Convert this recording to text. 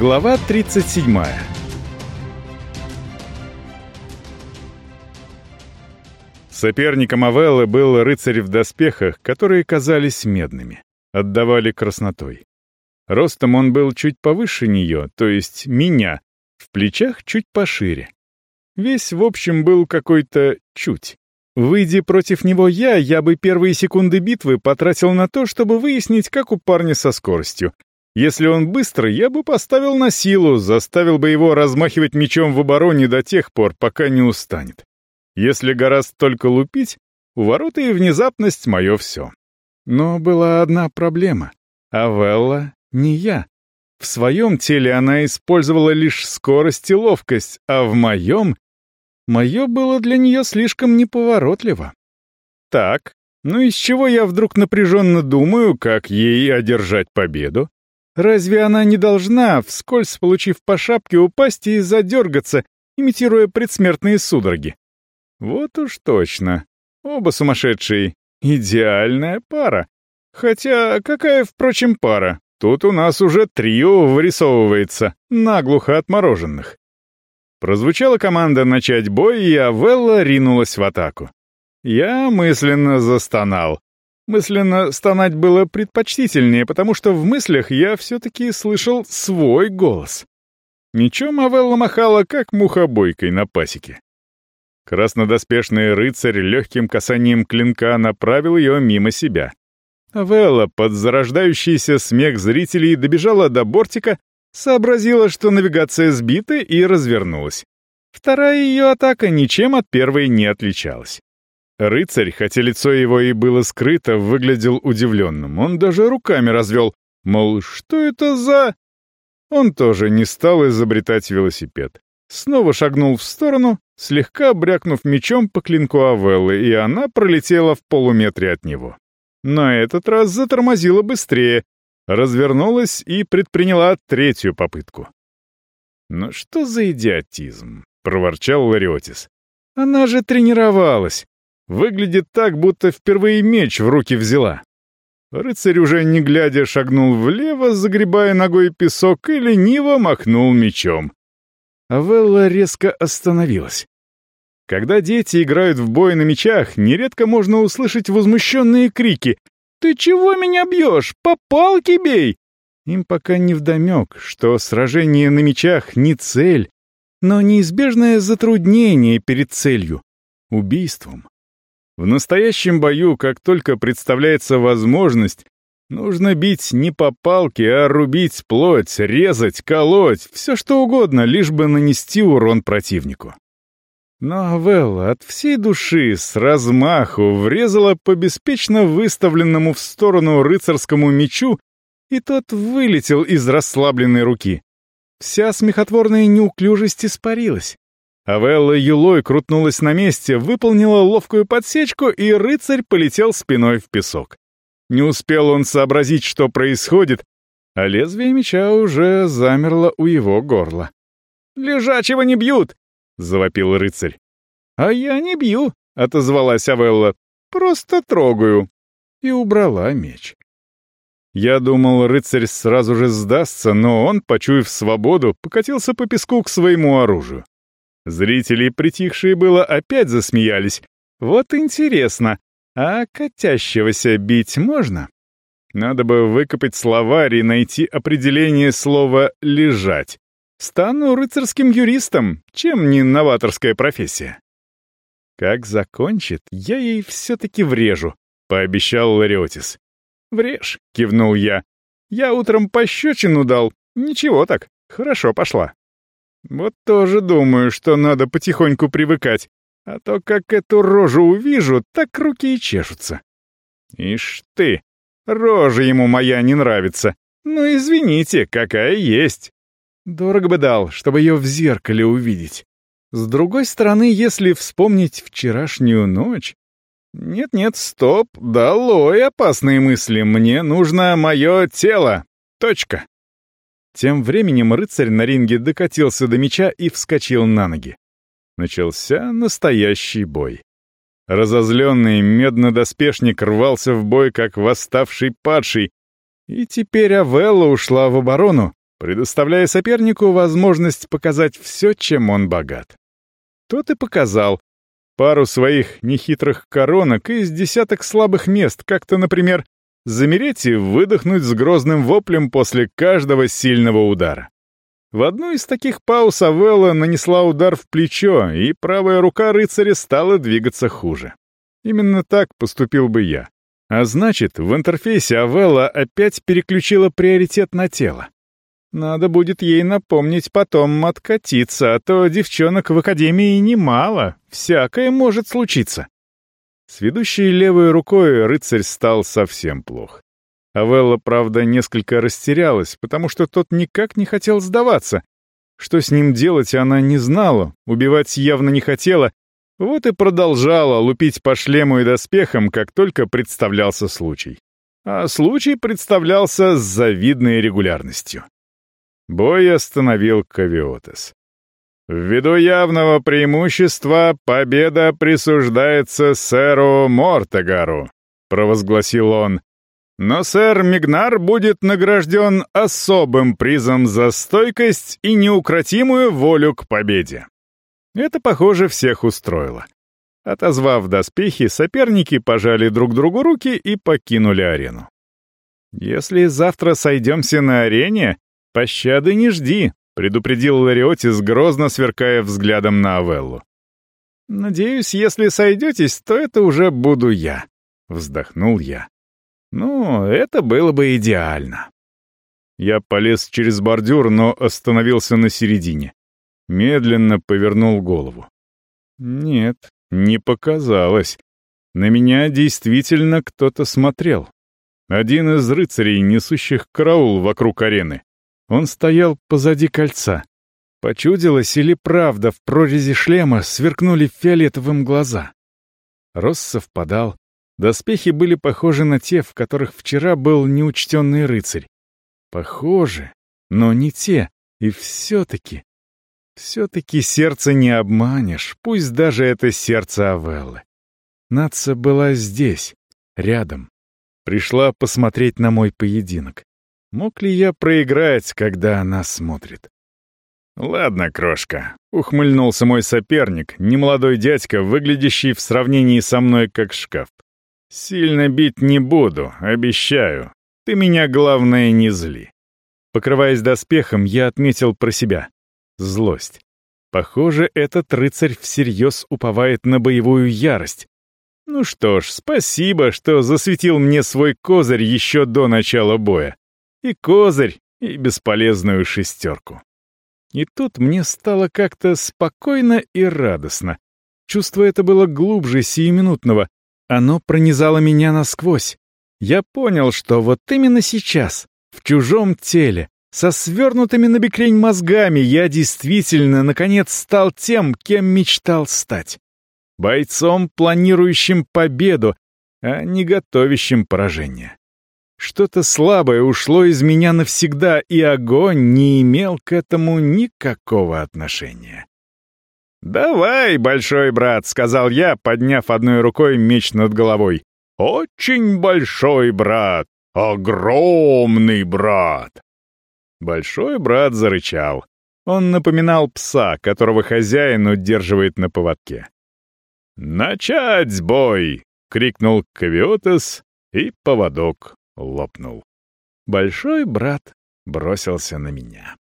Глава 37 Соперником Авеллы был рыцарь в доспехах, которые казались медными, отдавали краснотой. Ростом он был чуть повыше нее, то есть меня, в плечах чуть пошире. Весь, в общем, был какой-то чуть. Выйди против него я, я бы первые секунды битвы потратил на то, чтобы выяснить, как у парня со скоростью. Если он быстрый, я бы поставил на силу, заставил бы его размахивать мечом в обороне до тех пор, пока не устанет. Если гораздо только лупить, у ворота и внезапность — мое все. Но была одна проблема. Авелла не я. В своем теле она использовала лишь скорость и ловкость, а в моем... Мое было для нее слишком неповоротливо. Так, ну из чего я вдруг напряженно думаю, как ей одержать победу? Разве она не должна, вскользь получив по шапке, упасть и задергаться, имитируя предсмертные судороги? Вот уж точно. Оба сумасшедшие. Идеальная пара. Хотя какая, впрочем, пара? Тут у нас уже трио вырисовывается, наглухо отмороженных. Прозвучала команда начать бой, и Авелла ринулась в атаку. Я мысленно застонал. Мысленно стонать было предпочтительнее, потому что в мыслях я все-таки слышал свой голос. Мечом Авелла махала, как мухобойкой на пасеке. Краснодоспешный рыцарь легким касанием клинка направил ее мимо себя. Авелла, под зарождающийся смех зрителей, добежала до бортика, сообразила, что навигация сбита, и развернулась. Вторая ее атака ничем от первой не отличалась. Рыцарь, хотя лицо его и было скрыто, выглядел удивленным. Он даже руками развел, мол, что это за... Он тоже не стал изобретать велосипед. Снова шагнул в сторону, слегка брякнув мечом по клинку Авеллы, и она пролетела в полуметре от него. На этот раз затормозила быстрее, развернулась и предприняла третью попытку. «Ну что за идиотизм?» — проворчал Лариотис. «Она же тренировалась. Выглядит так, будто впервые меч в руки взяла». Рыцарь уже не глядя шагнул влево, загребая ногой песок и лениво махнул мечом. Авелла резко остановилась. Когда дети играют в бой на мечах, нередко можно услышать возмущенные крики «Ты чего меня бьешь? По палке бей!» Им пока не вдомек, что сражение на мечах не цель, но неизбежное затруднение перед целью — убийством. В настоящем бою, как только представляется возможность, Нужно бить не по палке, а рубить плоть, резать, колоть, все что угодно, лишь бы нанести урон противнику. Но Авелла от всей души с размаху врезала по беспечно выставленному в сторону рыцарскому мечу, и тот вылетел из расслабленной руки. Вся смехотворная неуклюжесть испарилась. Авелла юлой крутнулась на месте, выполнила ловкую подсечку, и рыцарь полетел спиной в песок. Не успел он сообразить, что происходит, а лезвие меча уже замерло у его горла. «Лежачего не бьют!» — завопил рыцарь. «А я не бью», — отозвалась Авелла. «Просто трогаю». И убрала меч. Я думал, рыцарь сразу же сдастся, но он, почуяв свободу, покатился по песку к своему оружию. Зрители, притихшие было, опять засмеялись. Вот интересно, а котящегося бить можно? Надо бы выкопать словарь и найти определение слова «лежать». Стану рыцарским юристом, чем не новаторская профессия. Как закончит, я ей все-таки врежу, — пообещал Лариотис. «Врежь», — кивнул я. «Я утром пощечину дал. Ничего так, хорошо пошла». Вот тоже думаю, что надо потихоньку привыкать. А то как эту рожу увижу, так руки и чешутся. Ишь ты, рожа ему моя не нравится. Ну, извините, какая есть. Дорого бы дал, чтобы ее в зеркале увидеть. С другой стороны, если вспомнить вчерашнюю ночь... Нет-нет, стоп, долой опасные мысли, мне нужно мое тело. Точка. Тем временем рыцарь на ринге докатился до меча и вскочил на ноги. Начался настоящий бой. Разозленный меднодоспешник рвался в бой, как восставший падший, и теперь Авелла ушла в оборону, предоставляя сопернику возможность показать все, чем он богат. Тот и показал пару своих нехитрых коронок из десяток слабых мест, как-то, например, замереть и выдохнуть с грозным воплем после каждого сильного удара. В одну из таких пауз Авелла нанесла удар в плечо, и правая рука рыцаря стала двигаться хуже. Именно так поступил бы я. А значит, в интерфейсе Авелла опять переключила приоритет на тело. Надо будет ей напомнить потом откатиться, а то девчонок в академии немало, всякое может случиться. С ведущей левой рукой рыцарь стал совсем плох. Авелла, правда, несколько растерялась, потому что тот никак не хотел сдаваться. Что с ним делать, она не знала, убивать явно не хотела, вот и продолжала лупить по шлему и доспехам, как только представлялся случай. А случай представлялся с завидной регулярностью. Бой остановил Кавиотес. Ввиду явного преимущества победа присуждается сэру Мортегару, провозгласил он. Но сэр Мигнар будет награжден особым призом за стойкость и неукротимую волю к победе. Это, похоже, всех устроило. Отозвав доспехи, соперники пожали друг другу руки и покинули арену. «Если завтра сойдемся на арене, пощады не жди», — предупредил Лариотис, грозно сверкая взглядом на Авеллу. «Надеюсь, если сойдетесь, то это уже буду я», — вздохнул я. «Ну, это было бы идеально». Я полез через бордюр, но остановился на середине. Медленно повернул голову. Нет, не показалось. На меня действительно кто-то смотрел. Один из рыцарей, несущих караул вокруг арены. Он стоял позади кольца. Почудилось или правда, в прорези шлема сверкнули фиолетовым глаза. Рост совпадал. Доспехи были похожи на те, в которых вчера был неучтенный рыцарь. Похожи, но не те. И все-таки... Все-таки сердце не обманешь, пусть даже это сердце Авеллы. Наца была здесь, рядом. Пришла посмотреть на мой поединок. Мог ли я проиграть, когда она смотрит? «Ладно, крошка», — ухмыльнулся мой соперник, немолодой дядька, выглядящий в сравнении со мной как шкаф. «Сильно бить не буду, обещаю. Ты меня, главное, не зли». Покрываясь доспехом, я отметил про себя. Злость. Похоже, этот рыцарь всерьез уповает на боевую ярость. Ну что ж, спасибо, что засветил мне свой козырь еще до начала боя. И козырь, и бесполезную шестерку. И тут мне стало как-то спокойно и радостно. Чувство это было глубже сиюминутного. Оно пронизало меня насквозь. Я понял, что вот именно сейчас, в чужом теле, со свернутыми на бекрень мозгами я действительно, наконец, стал тем, кем мечтал стать. Бойцом, планирующим победу, а не готовящим поражение. Что-то слабое ушло из меня навсегда, и огонь не имел к этому никакого отношения. «Давай, большой брат», — сказал я, подняв одной рукой меч над головой. «Очень большой брат, огромный брат». Большой брат зарычал. Он напоминал пса, которого хозяин удерживает на поводке. «Начать бой!» — крикнул Кавиотес, и поводок лопнул. Большой брат бросился на меня.